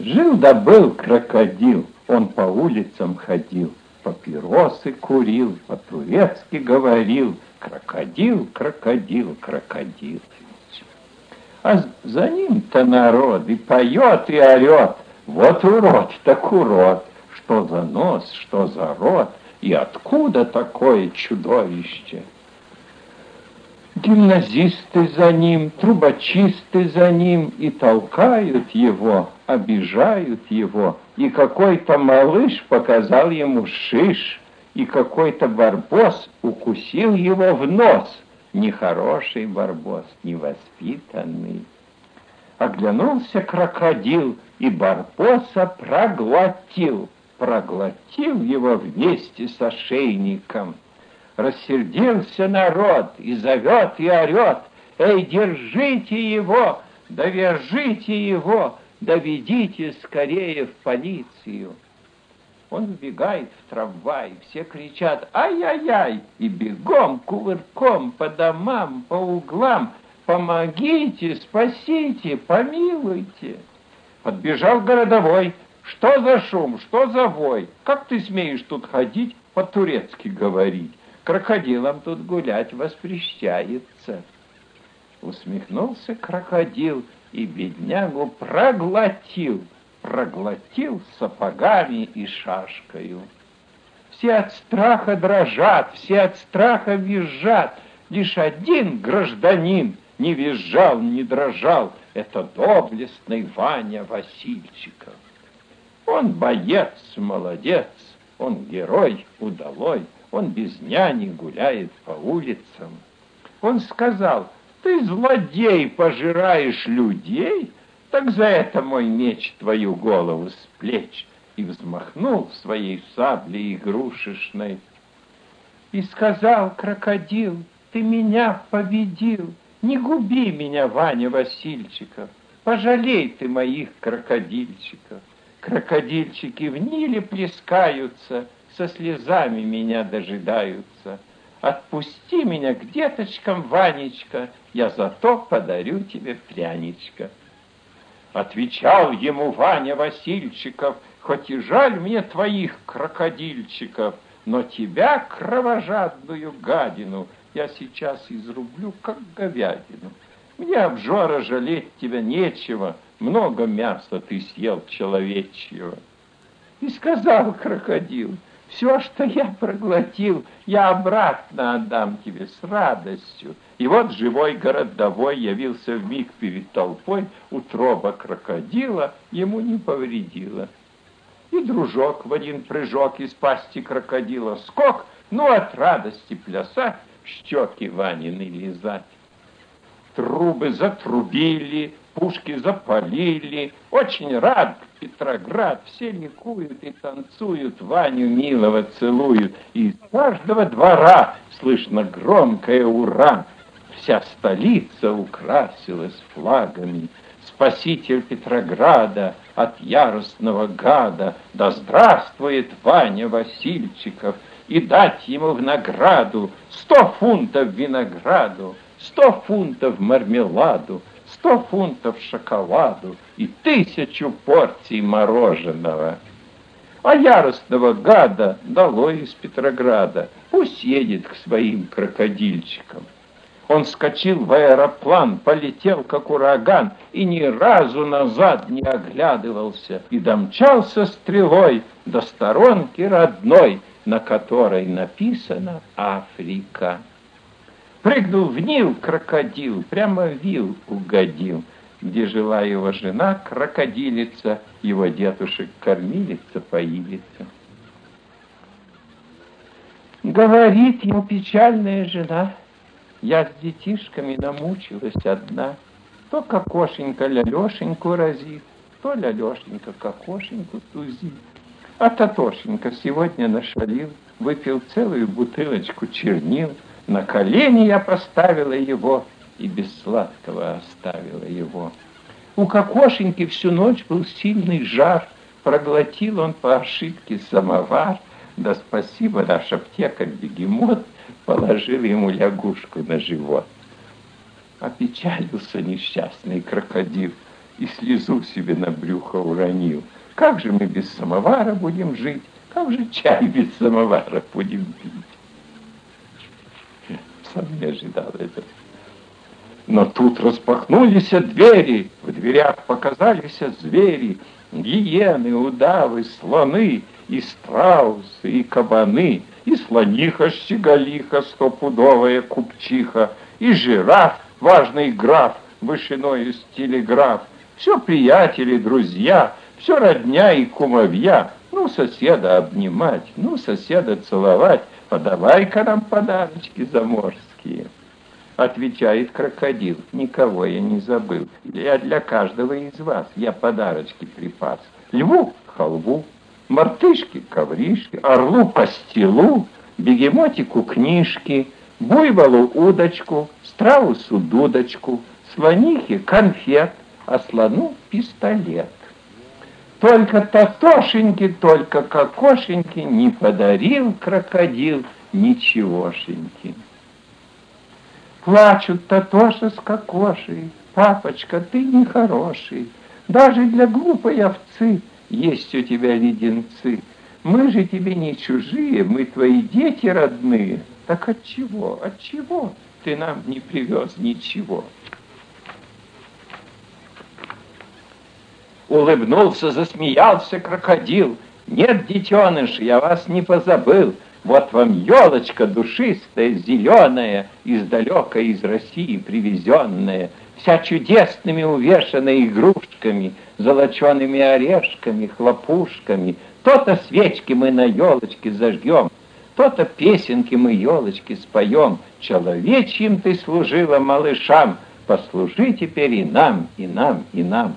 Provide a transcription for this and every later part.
Жил да был крокодил, он по улицам ходил, папиросы курил, по-турецки говорил, крокодил, крокодил, крокодил. А за ним-то народ и поет, и орет. Вот урод, так урод. Что за нос, что за рот, и откуда такое чудовище? Гимназисты за ним, трубочисты за ним и толкают его, обижают его. И какой-то малыш показал ему шиш, и какой-то барбос укусил его в нос. Нехороший барбос, невоспитанный. Оглянулся крокодил и барбоса проглотил, проглотил его вместе с ошейником. Рассердился народ и зовет и орет, «Эй, держите его, довяжите его, доведите скорее в полицию!» Он вбегает в трамвай, все кричат «Ай-яй-яй!» и бегом, кувырком по домам, по углам «Помогите, спасите, помилуйте!» Подбежал городовой, «Что за шум, что за вой? Как ты смеешь тут ходить, по-турецки говорить?» крокодилам тут гулять воспрещается. Усмехнулся крокодил и беднягу проглотил, проглотил сапогами и шашкою. Все от страха дрожат, все от страха визжат, лишь один гражданин не визжал, не дрожал, это доблестный Ваня Васильчиков. Он боец, молодец, он герой удалой, он без няни гуляет по улицам. Он сказал, ты, злодей, пожираешь людей, так за это мой меч твою голову с плеч. И взмахнул своей саблей игрушечной. И сказал крокодил, ты меня победил, не губи меня, Ваня Васильчиков, пожалей ты моих крокодильчиков. Крокодильчики в Ниле плескаются — со слезами меня дожидаются. Отпусти меня к деточкам, Ванечка, я зато подарю тебе пряничка. Отвечал ему Ваня Васильчиков, хоть и жаль мне твоих крокодильчиков, но тебя, кровожадную гадину, я сейчас изрублю, как говядину. Мне обжора жалеть тебя нечего, много мяса ты съел человечьего. И сказал крокодил, все, что я проглотил, я обратно отдам тебе с радостью. И вот живой городовой явился в миг перед толпой, утроба крокодила ему не повредила. И дружок в один прыжок из пасти крокодила скок, ну от радости плясать, щеки Ванины лизать. Трубы затрубили, пушки запалили, очень рад Петроград, все ликуют и танцуют, Ваню милого целуют, и из каждого двора слышно громкое «Ура!» Вся столица украсилась флагами. Спаситель Петрограда от яростного гада, да здравствует Ваня Васильчиков, и дать ему в награду сто фунтов винограду, сто фунтов мармеладу, сто фунтов шоколаду и тысячу порций мороженого. А яростного гада дало из Петрограда, пусть едет к своим крокодильчикам. Он скочил в аэроплан, полетел как ураган и ни разу назад не оглядывался и домчался стрелой до сторонки родной, на которой написано «Африка». Прыгнул в Нил крокодил, прямо в вил угодил, где жила его жена, крокодилица, его дедушек-кормилица, поилица. Говорит ему печальная жена, я с детишками намучилась одна, то кокошенька лялешеньку разит, то лялешенька кокошеньку тузит. А Татошенька сегодня нашалил, выпил целую бутылочку чернил, на колени я поставила его и без сладкого оставила его. У кокошеньки всю ночь был сильный жар, проглотил он по ошибке самовар, да спасибо наш аптекарь-бегемот положил ему лягушку на живот. Опечалился несчастный крокодил и слезу себе на брюхо уронил. Как же мы без самовара будем жить? Как же чай без самовара будем пить? Сам не ожидал этого. Но тут распахнулись двери, в дверях показались звери, гиены, удавы, слоны, и страусы, и кабаны, и слониха-щеголиха, стопудовая купчиха, и жираф, важный граф, вышиной из телеграф, все приятели, друзья, все родня и кумовья, ну, соседа обнимать, ну, соседа целовать, подавай-ка нам подарочки заморские. Отвечает крокодил, никого я не забыл. Я для каждого из вас, я подарочки припас. Льву — халву, мартышке — ковришки, орлу — пастилу, бегемотику — книжки, буйволу — удочку, страусу — дудочку, слонихе — конфет, а слону — пистолет. Только Татошеньке, только Кокошеньке не подарил крокодил ничегошеньки. Плачут Татоша с Кокошей. Папочка, ты нехороший. Даже для глупой овцы есть у тебя леденцы. Мы же тебе не чужие, мы твои дети родные. Так от чего, от чего ты нам не привез ничего? Улыбнулся, засмеялся крокодил. Нет, детеныш, я вас не позабыл. Вот вам елочка душистая, зеленая, издалека из России привезенная, вся чудесными увешанная игрушками, золочеными орешками, хлопушками. То-то свечки мы на елочке зажгем, то-то песенки мы елочки споем. Человечьим ты служила малышам, послужи теперь и нам, и нам, и нам.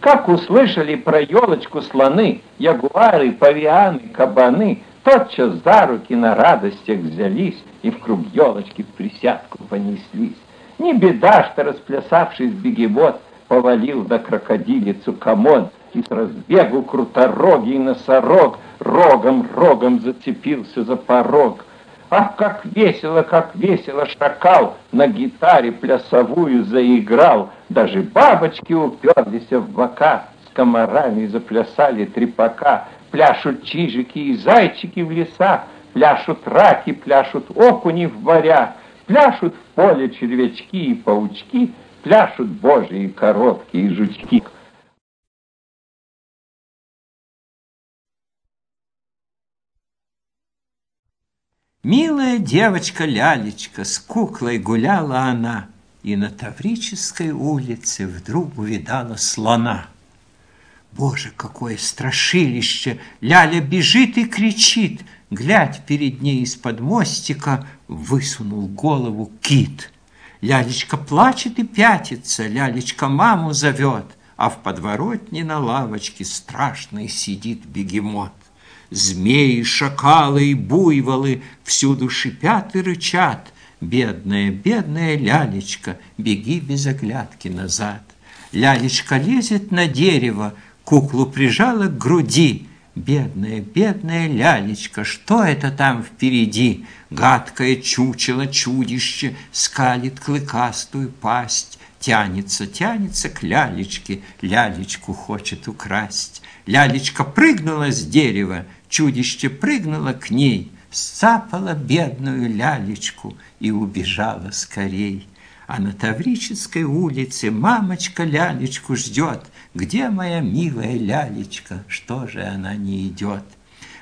Как услышали про елочку слоны, ягуары, павианы, кабаны, тотчас за руки на радостях взялись и в круг елочки в присядку понеслись. Не беда, что расплясавшись бегемот повалил до крокодилицу комод, и с разбегу круторогий носорог рогом-рогом зацепился за порог. Ах, как весело, как весело шакал на гитаре плясовую заиграл. Даже бабочки уперлись в бока, с комарами заплясали трепака. Пляшут чижики и зайчики в леса, пляшут раки, пляшут окуни в моря, пляшут в поле червячки и паучки, пляшут божьи короткие жучки. Милая девочка Лялечка, с куклой гуляла она, И на Таврической улице вдруг увидала слона. Боже, какое страшилище! Ляля бежит и кричит. Глядь, перед ней из-под мостика высунул голову кит. Лялечка плачет и пятится, Лялечка маму зовет, А в подворотне на лавочке страшный сидит бегемот. Змеи, шакалы и буйволы всюду шипят и рычат. Бедная, бедная лялечка, беги без оглядки назад. Лялечка лезет на дерево, куклу прижала к груди. Бедная, бедная лялечка, что это там впереди? Гадкое чучело чудище скалит клыкастую пасть. Тянется, тянется к лялечке, лялечку хочет украсть. Лялечка прыгнула с дерева, Чудище прыгнуло к ней, сцапало бедную лялечку и убежала скорей. А на Таврической улице мамочка лялечку ждет. Где моя милая лялечка? Что же она не идет?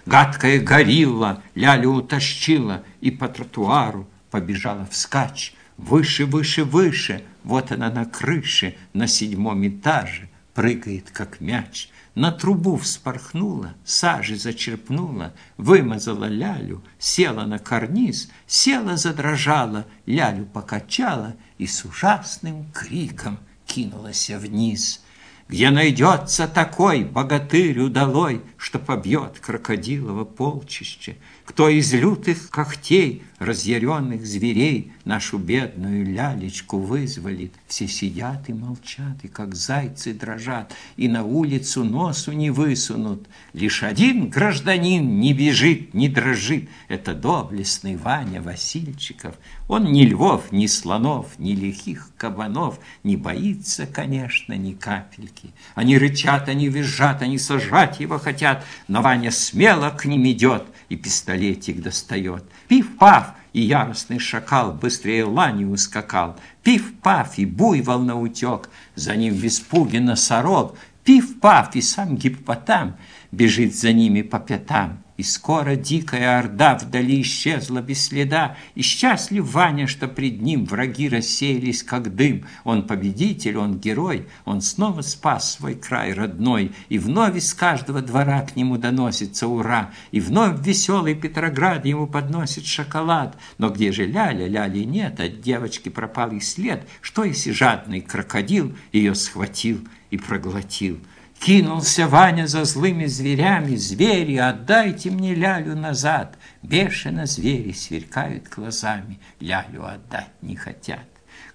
Гадкая горилла лялю утащила и по тротуару побежала вскачь. Выше, выше, выше, вот она на крыше, на седьмом этаже, прыгает, как мяч на трубу вспорхнула, сажи зачерпнула, вымазала лялю, села на карниз, села, задрожала, лялю покачала и с ужасным криком кинулась вниз. Где найдется такой богатырь удалой, что побьет крокодилово полчище, кто из лютых когтей разъяренных зверей нашу бедную лялечку вызволит. Все сидят и молчат, и как зайцы дрожат, и на улицу носу не высунут. Лишь один гражданин не бежит, не дрожит. Это доблестный Ваня Васильчиков. Он ни львов, ни слонов, ни лихих кабанов не боится, конечно, ни капельки. Они рычат, они визжат, они сажать его хотят, но Ваня смело к ним идет и пистолетик достает. Пиф-паф! И яростный шакал быстрее лани ускакал. Пиф-паф! И буйвол наутек, за ним в испуге носорог. Пиф-паф! И сам гиппотам бежит за ними по пятам. И скоро дикая орда вдали исчезла без следа, И счастлив Ваня, что пред ним враги рассеялись, как дым. Он победитель, он герой, он снова спас свой край родной, И вновь из каждого двора к нему доносится ура, И вновь веселый Петроград ему подносит шоколад. Но где же Ляля? Ляли нет, от девочки пропал и след. Что если жадный крокодил ее схватил и проглотил? Кинулся Ваня за злыми зверями. Звери, отдайте мне лялю назад. Бешено звери сверкают глазами. Лялю отдать не хотят.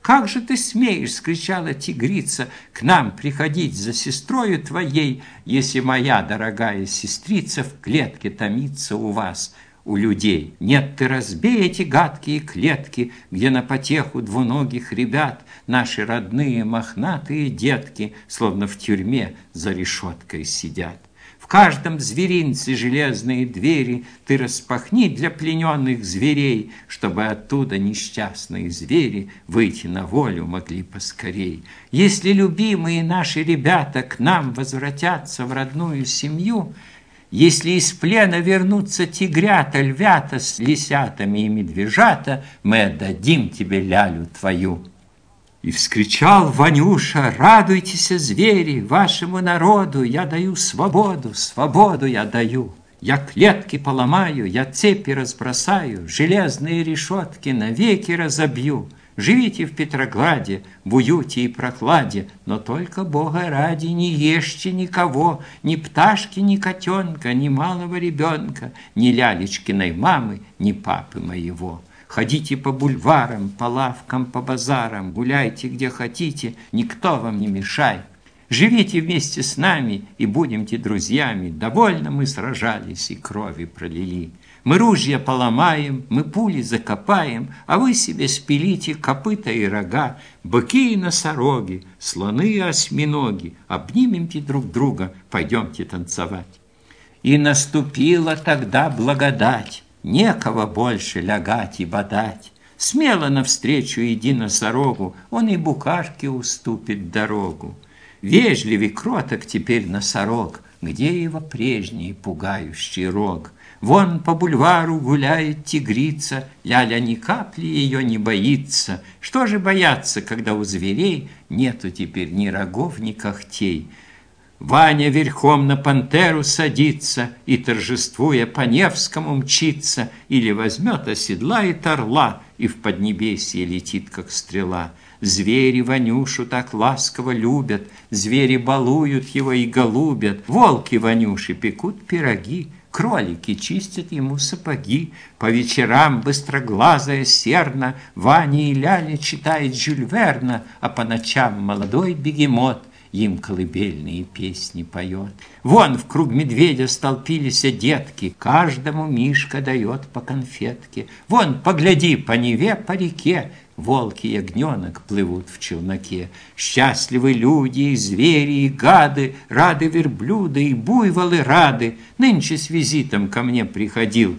«Как же ты смеешь, — скричала тигрица, — к нам приходить за сестрою твоей, если моя дорогая сестрица в клетке томится у вас?» У людей. Нет, ты разбей эти гадкие клетки, где на потеху двуногих ребят наши родные мохнатые детки, словно в тюрьме за решеткой сидят. В каждом зверинце железные двери ты распахни для плененных зверей, чтобы оттуда несчастные звери выйти на волю могли поскорей. Если любимые наши ребята к нам возвратятся в родную семью, если из плена вернутся тигрята, львята с лисятами и медвежата, мы отдадим тебе лялю твою. И вскричал Ванюша, радуйтесь, звери, вашему народу я даю свободу, свободу я даю. Я клетки поломаю, я цепи разбросаю, железные решетки навеки разобью. Живите в Петрограде, в уюте и прокладе, но только Бога ради не ешьте никого, ни пташки, ни котенка, ни малого ребенка, ни лялечкиной мамы, ни папы моего. Ходите по бульварам, по лавкам, по базарам, гуляйте где хотите, никто вам не мешает. Живите вместе с нами и будемте друзьями. Довольно мы сражались и крови пролили. Мы ружья поломаем, мы пули закопаем, А вы себе спилите копыта и рога, Быки и носороги, слоны и осьминоги, Обнимемте друг друга, пойдемте танцевать. И наступила тогда благодать, Некого больше лягать и бодать. Смело навстречу иди носорогу, Он и букашке уступит дорогу. Вежливый кроток теперь носорог, Где его прежний пугающий рог? Вон по бульвару гуляет тигрица, Ляля ни капли ее не боится. Что же бояться, когда у зверей Нету теперь ни рогов, ни когтей? Ваня верхом на пантеру садится И, торжествуя по Невскому, мчится, Или возьмет, оседлает орла И в поднебесье летит, как стрела. Звери Ванюшу так ласково любят, Звери балуют его и голубят, Волки Ванюши пекут пироги, Кролики чистят ему сапоги, По вечерам быстроглазая серна Ваня и Ляля читает Жюль Верна, А по ночам молодой бегемот им колыбельные песни поет. Вон в круг медведя столпились детки, Каждому Мишка дает по конфетке. Вон, погляди, по Неве, по реке, Волки и ягненок плывут в челноке. Счастливы люди и звери, и гады, Рады верблюды и буйволы рады. Нынче с визитом ко мне приходил.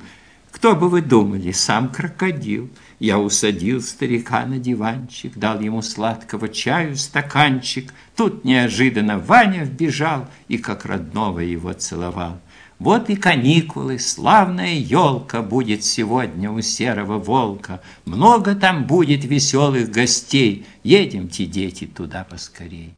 Кто бы вы думали, сам крокодил. Я усадил старика на диванчик, Дал ему сладкого чаю стаканчик. Тут неожиданно Ваня вбежал И как родного его целовал. Вот и каникулы, славная елка Будет сегодня у серого волка. Много там будет веселых гостей. Едемте, дети, туда поскорей.